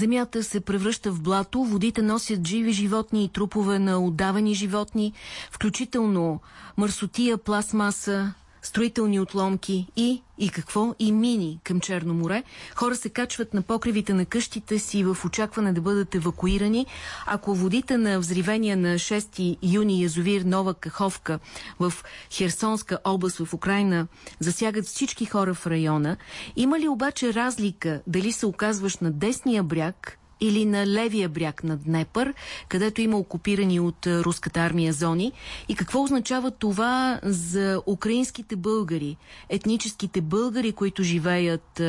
Земята се превръща в блато, водите носят живи животни и трупове на отдавани животни, включително мърсотия, пластмаса, строителни отломки и, и какво, и мини към Черно море. Хора се качват на покривите на къщите си в очакване да бъдат евакуирани. Ако водите на взривения на 6 юни язовир Нова Каховка в Херсонска област в Украина засягат всички хора в района, има ли обаче разлика дали се оказваш на десния бряг или на левия бряг на Днепър, където има окупирани от руската армия зони. И какво означава това за украинските българи, етническите българи, които живеят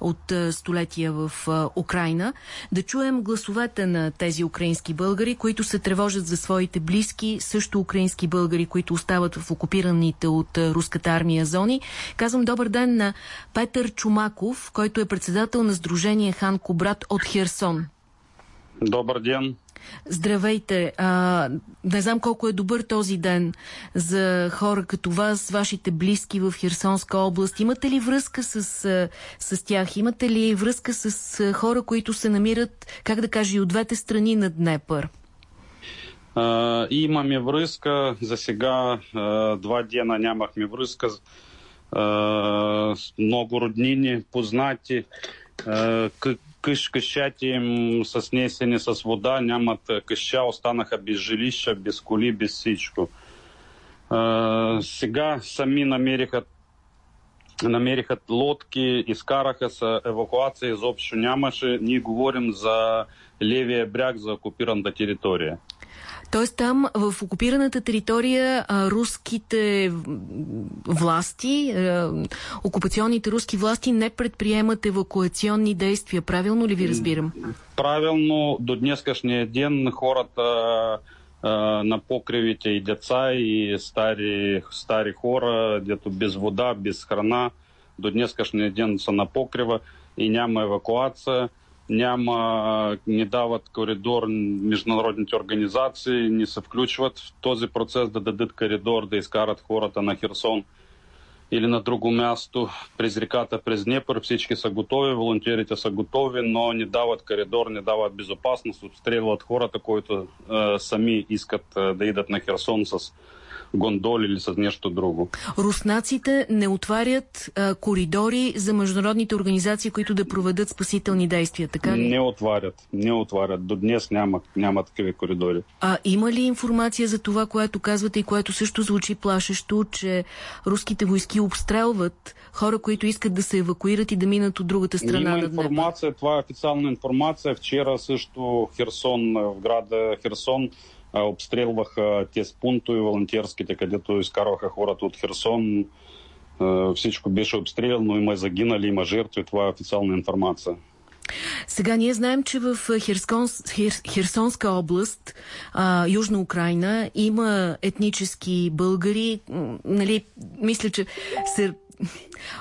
от столетия в Украина? Да чуем гласовете на тези украински българи, които се тревожат за своите близки, също украински българи, които остават в окупираните от руската армия зони. Казвам добър ден на Петър Чумаков, който е председател на Сдружение Хан Кобрат от Херсон. Добър ден! Здравейте! А, не знам колко е добър този ден за хора като вас, вашите близки в Херсонска област. Имате ли връзка с, с тях? Имате ли връзка с хора, които се намират, как да кажа, и от двете страни на Днепър? А, имаме връзка. За сега а, два дена нямахме връзка. А, много роднини, познати. А, къщ, къщати им са снесени с вода, нямат къща, останаха без жилища, без коли, без. А, сега сами намериха намериха лодки, изкараха се, евакуация изобщо нямаше. Ние говорим за левия бряг, за окупираната територия. Тоест там в окупираната територия руските власти, окупационните руски власти не предприемат евакуационни действия. Правилно ли ви разбирам? Правилно. До днескашния ден хората на покривите и деца, и стари, стари хора, дето без вода, без храна, до днескашния ден са на покрива и няма евакуация няма, не дават коридор международните организации, не се включват в този процес да дадат коридор, да изкарат хората на Херсон или на друго място през реката, през Днепър. Всички са готови, волонтерите са готови, но не дават коридор, не дават безопасност, обстрелват хората, които е, сами искат е, да идат на Херсон с гондоли или с нещо друго. Руснаците не отварят а, коридори за международните организации, които да проведат спасителни действия, така ли? Не отварят, не отварят. До днес няма, няма такива коридори. А има ли информация за това, което казвате и което също звучи плашещо, че руските войски обстрелват хора, които искат да се евакуират и да минат от другата страна Има информация, това е официална информация. Вчера също Херсон, в града Херсон, обстрелваха тези пунктове волонтерските, където изкарваха хората от Херсон. Всичко беше обстреляно, има загинали, има жертви. Това е официална информация. Сега ние знаем, че в Херсон, Хер, Херсонска област, а, Южна Украина, има етнически българи. Нали, мисля, че се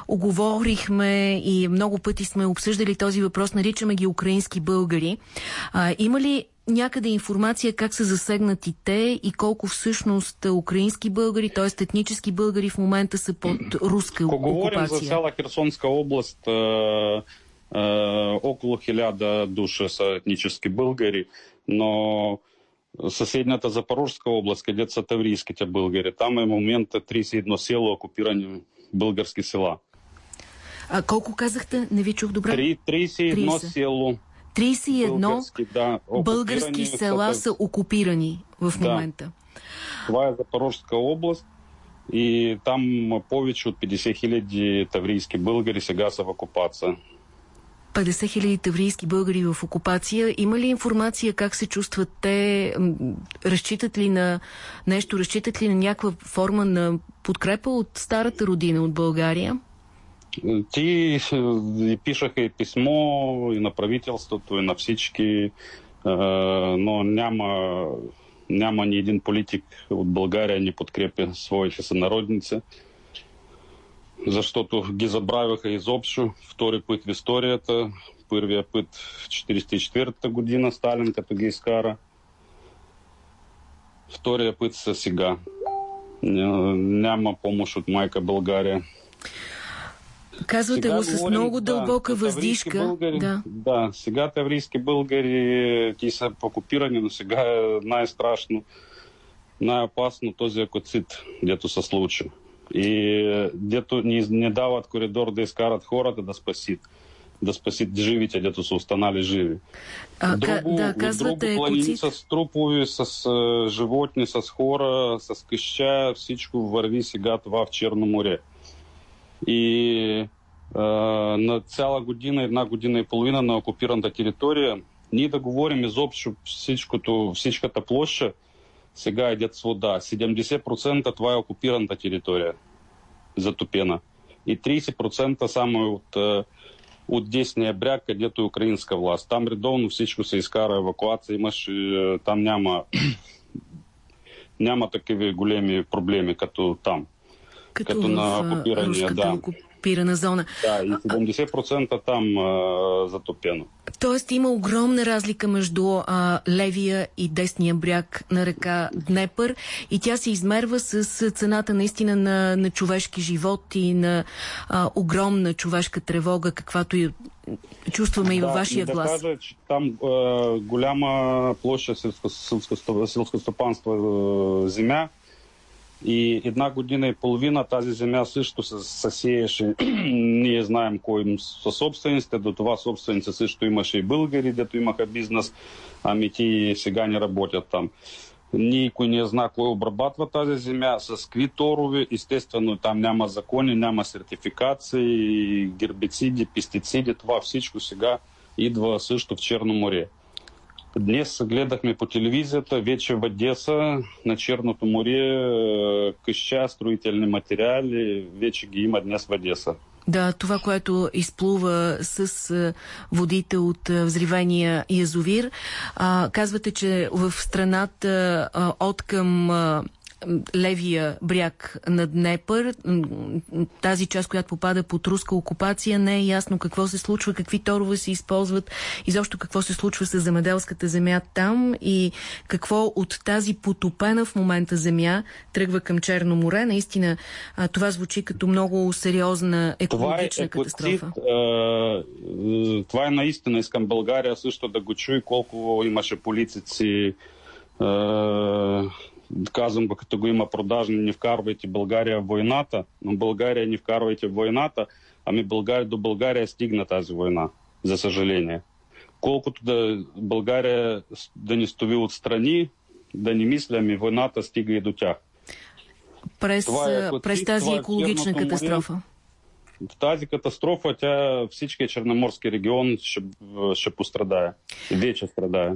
оговорихме и много пъти сме обсъждали този въпрос, наричаме ги украински българи. А, има ли някъде информация как са засегнати те и колко всъщност украински българи, т.е. етнически българи в момента са под руска Ако окупация? говорим за цяла Херсонска област, е, е, около хиляда души са етнически българи, но съседната Запорожска област, където са таврийските българи, там е момента 31 село окупирани български села. А колко казахте? Не ви чух добре. 31 30. село 31 български, да, български села са окупирани в да. момента. Това е Запорожска област и там повече от 50 хиляди таврийски българи сега са в окупация. 50 хиляди таврийски българи в окупация. Има ли информация как се чувстват те? Разчитат ли на нещо? Разчитат ли на някаква форма на подкрепа от старата родина, от България? Ти и пишаха и писмо и на правителството, и на всички, но няма, няма ни един политик от България не подкрепя своите сънародници, защото ги забравяха изобщо втори път в историята. Първия път в 1944 година Сталин, като ги изкара. Втория път са сега. Няма помощ от майка България. Казвате Сега го с говорим, много да, дълбока таврийски въздишка. Българи, Да. да, сега таврийски българи, ти са окупирани, но сега е най-страшно, най-опасно този екоцид, дето се случи. И дето ни не дават коридор да изкарат хората да спасят да спасят живите, дето са останали живи. А, друго, ка, да, казвате друго планини екоцид. с трупови, с е, животни, с хора, с къща, всичко върви сега това в Черно море. И е, на цяла година, една година и половина на окупираната територия, ние да говорим изобщо всичкото, всичката площа, сега идет вода. 70% това е окупираната територия, затопена. И 30% само е от, е, от десния бряг, където е украинска власт. Там редовно всичко се изкара евакуация, имаш, е, там няма, няма такива големи проблеми, като там. Като, като в на окупирания, да. Окупирана зона. Да, и 70% там е, затопено. Тоест има огромна разлика между а, левия и десния бряг на река Днепър и тя се измерва с цената наистина на, на човешки живот и на а, огромна човешка тревога, каквато и чувстваме и във вашия да глас. кажа, че там е, голяма площа селско- селско- селскостопанство е, земя и една година и половина тази земя също се съсееше. Ние знаем кой са собствениците, до това собственици също имаше и българи, дето имаха бизнес, ами ти сега не работят там. Никой не зна кой обрабатва тази земя, с какви торове. Естествено, там няма закони, няма сертификации, гербициди, пестициди. Това всичко сега идва също в Черно море. Днес гледахме по телевизията, вече в Одеса, на Черното море, е, къща, строителни материали, вече ги има днес в Одеса. Да, това, което изплува с а, водите от а, взривения язовир. А, казвате, че в страната а, от към а, левия бряг на Днепър, тази част, която попада под руска окупация, не е ясно какво се случва, какви торове се използват, изобщо какво се случва с земеделската земя там и какво от тази потопена в момента земя тръгва към Черно море. Наистина това звучи като много сериозна Това е екологична екоцид. катастрофа. е, Това е наистина. Искам България също да го чуе колко имаше полицици. е, Казвам го, като го има продажни, не вкарвайте България в войната, но България не вкарвайте в войната, ами България, до България стигна тази война, за съжаление. Колкото да България да ни стои отстрани, да не мисля, ами войната стига и до тях. През, е а, екоцид, през тази е екологична Черното море. катастрофа. В тази катастрофа тя всичкия Черноморски регион ще, ще пострадае. Вече страдае.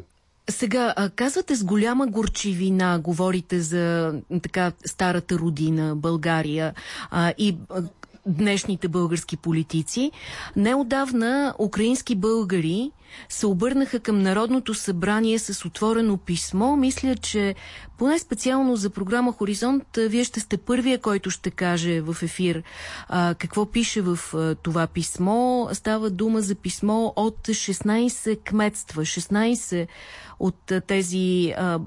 Сега, казвате с голяма горчивина, говорите за така старата родина, България а, и днешните български политици. Неодавна украински българи се обърнаха към Народното събрание с отворено писмо. Мисля, че поне специално за програма Хоризонт, вие ще сте първия, който ще каже в ефир а, какво пише в а, това писмо. Става дума за писмо от 16 кметства, 16 от тези а,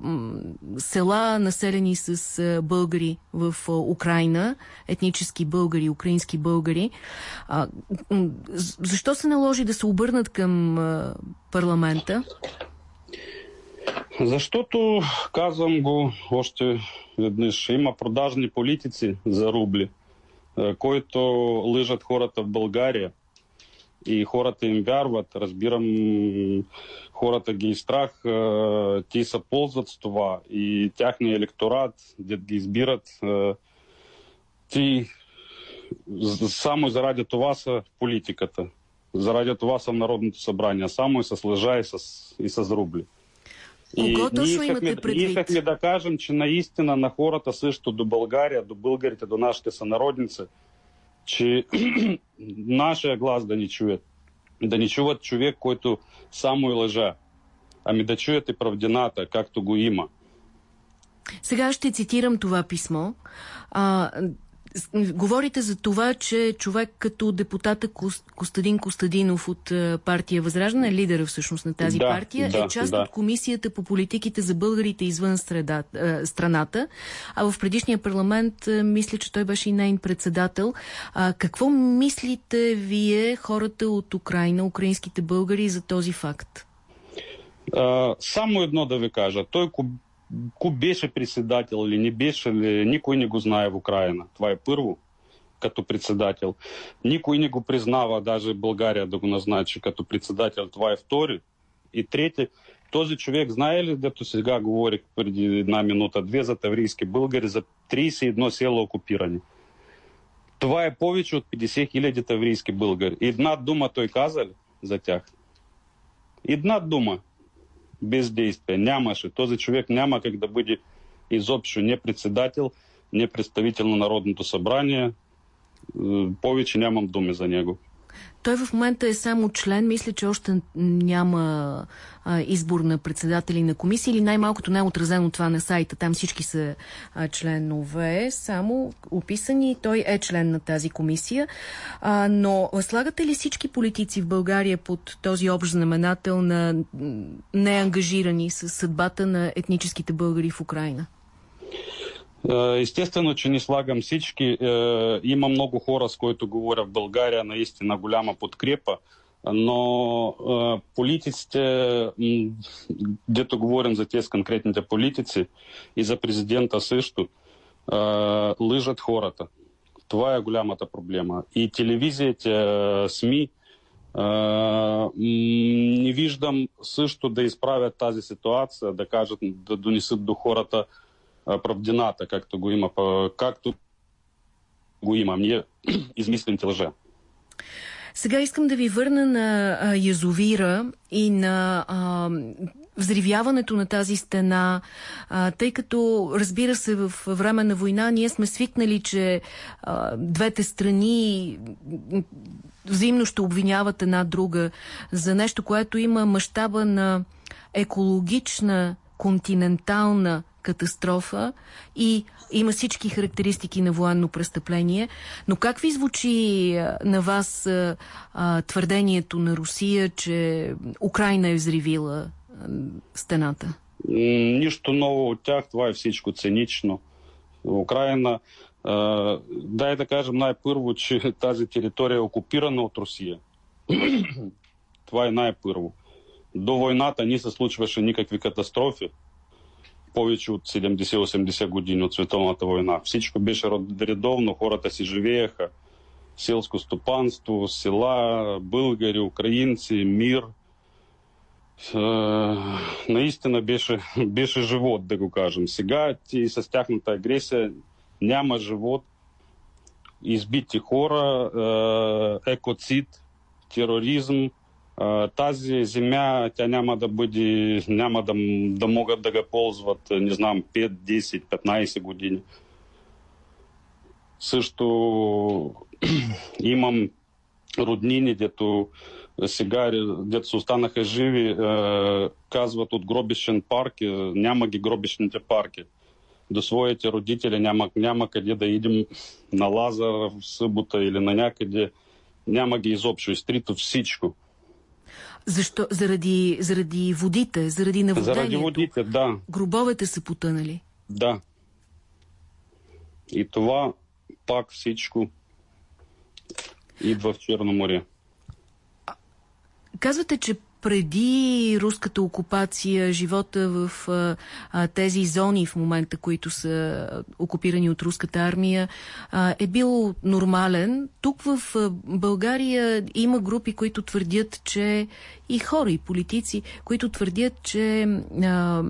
села, населени с а, българи в а, Украина, етнически българи, украински българи. А, защо се наложи да се обърнат към а, парламента? Защото, казвам го още веднъж, има продажни политици за рубли, е, които лъжат хората в България и хората им вярват. Разбирам, хората ги страх, е, ти се ползват с това и тяхния електорат, дед ги избират, е, ти само заради това са политиката. Заради това са Народното събрание. Само и с лъжа и с, и с рубли. Кого ние точно искахме- имате предвид? Искахме да кажем, че наистина на хората също до България, до българите, до нашите сънародници, че нашия глас да ни чуят. Да ни чуват човек, който само и лъжа. Ами да чуят и правдината, както го има. Сега ще цитирам това писмо. А, Говорите за това, че човек като депутата Костадин Костадинов от партия Възраждане, лидера всъщност на тази да, партия, да, е част да. от комисията по политиките за българите извън среда, страната, а в предишния парламент мисля, че той беше и нейн председател. А, какво мислите вие, хората от Украина, украинските българи, за този факт? Само едно да ви кажа. Той ку беше председател или не беше ли, никой не го знае в Украина. Това е първо като председател. Никой не го признава, даже България да го назначи като председател. Това е втори. И трети, този човек знае ли, дето сега говорих преди една минута, две за таврийски българи за 31 села окупирани. Това е повече от 50 хиляди таврийски българи. Една дума той каза ли за тях? Една дума бездействие. Нямаше. Този човек няма как да бъде изобщо не председател, не представител на Народното събрание. Повече нямам думи за него. Той в момента е само член. Мисля, че още няма а, избор на председатели на комисии или най-малкото не е отразено това на сайта. Там всички са а, членове, само описани. Той е член на тази комисия. А, но слагате ли всички политици в България под този общ знаменател на неангажирани с съдбата на етническите българи в Украина? Естествено, че не слагам всички. Има много хора, с които говоря в България, наистина голяма подкрепа. Но политиците, дето говорим за тези конкретните политици и за президента също, лъжат хората. Това е голямата проблема. И телевизията, СМИ, не виждам също да изправят тази ситуация, да кажат, да донесат до хората правдината, както го има, както го има. Ние измислените лъжа. Сега искам да ви върна на а, язовира и на а, взривяването на тази стена, а, тъй като, разбира се, в време на война ние сме свикнали, че а, двете страни взаимно ще обвиняват една друга за нещо, което има мащаба на екологична, континентална катастрофа и има всички характеристики на военно престъпление. Но как ви звучи на вас а, а, твърдението на Русия, че Украина е взривила а, стената? Нищо ново от тях, това е всичко цинично. Украина, а, дай да кажем най-първо, че тази територия е окупирана от Русия. това е най-първо. До войната не се случваше никакви катастрофи повече от 70-80 години от Световната война. Всичко беше редовно, хората си живееха. Селско стопанство, села, българи, украинци, мир. Е, наистина беше, беше живот, да го кажем. Сега и с тяхната агресия няма живот. Избити хора, е, екоцид, тероризм, тази земя, тя няма да бъде, няма да, да могат да го ползват, не знам, 5, 10, 15 години. Също имам роднини, дето сега, дето останаха живи, казват от гробищен парк, няма ги гробищните парки. До своите родители няма, няма къде да идем на Лазар в събота или на някъде. Няма ги изобщо. Изтрито всичко. Защо? Заради, заради водите, заради наводнението? Заради водите, да. Гробовете са потънали? Да. И това пак всичко идва в Черно море. Казвате, че преди руската окупация, живота в а, тези зони в момента, които са окупирани от руската армия, а, е бил нормален. Тук в България има групи, които твърдят, че и хора, и политици, които твърдят, че а,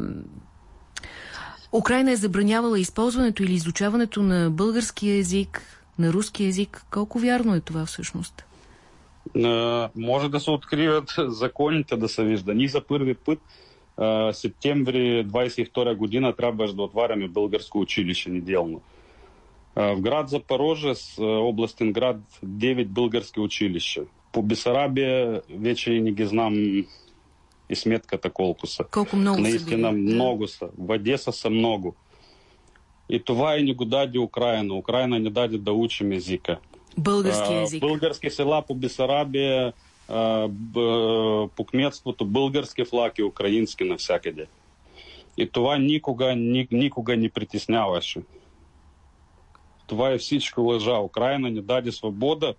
Украина е забранявала използването или изучаването на българския език, на руски език. Колко вярно е това всъщност? Може да се открият законите да се вижда. Ние за първи път септември 22 година трябваше да отваряме българско училище неделно. В град Запорожец, областен град, 9 български училища. По Бесарабия вече не ги знам и сметката колко са. Колко много Наистина са много са. В Одеса са много. И това и не го даде Украина. Украина не даде да учим езика. Български език. Български села по Бесарабия, по кметството, български флаг и украински навсякъде. И това никога, никога не притесняваше. Това е всичко лъжа. Украина не даде свобода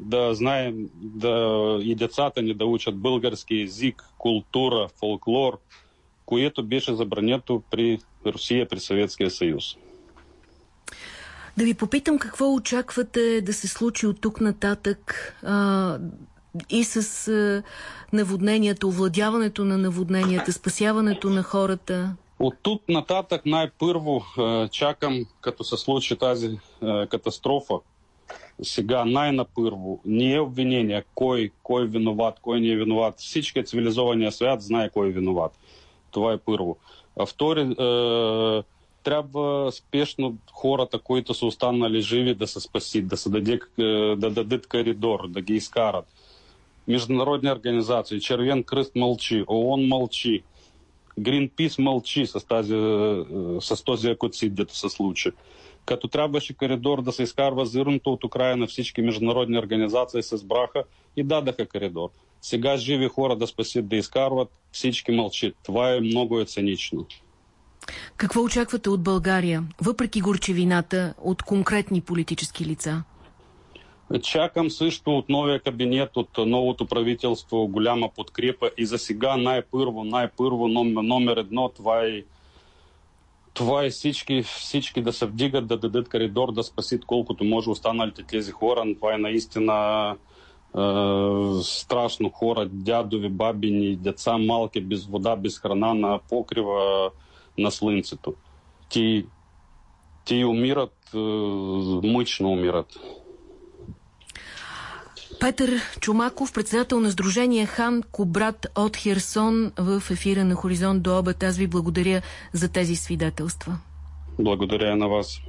да знаем, да и децата ни да учат български език, култура, фолклор, което беше забранято при Русия, при Съветския съюз. Да ви попитам какво очаквате да се случи от тук нататък а, и с а, наводненията, овладяването на наводненията, спасяването на хората? От тук нататък най-първо чакам, като се случи тази а, катастрофа, сега най-напърво не е обвинение кой, кой е виноват, кой не е виноват. Всички цивилизования свят знае кой е виноват. Това е първо. А втори, е, трябва спешно хората, които са останали живи, да се спасят, да се даде, да дадат коридор, да ги изкарат. Международни организации, Червен кръст мълчи, ООН мълчи, Гринпис мълчи с, тази, с този екоцид, дето се случи. Като трябваше коридор да се изкарва зърното от Украина, всички международни организации се сбраха и дадаха коридор. Сега живи хора да спасят, да изкарват, всички мълчат. Това е много е цинично. Какво очаквате от България, въпреки горчевината, от конкретни политически лица? Чакам също от новия кабинет, от новото правителство голяма подкрепа и за сега най-първо, най-първо номер, номер едно, това е това е всички, всички да се вдигат, да дадат коридор, да спасят колкото може останалите тези хора. Това е наистина е, страшно хора, дядови, бабини, деца малки, без вода, без храна на покрива на слънцето. Ти, ти умират, е, мъчно умират. Петър Чумаков, председател на Сдружение Хан Кобрат от Херсон в ефира на Хоризонт до обед. Аз ви благодаря за тези свидетелства. Благодаря на вас.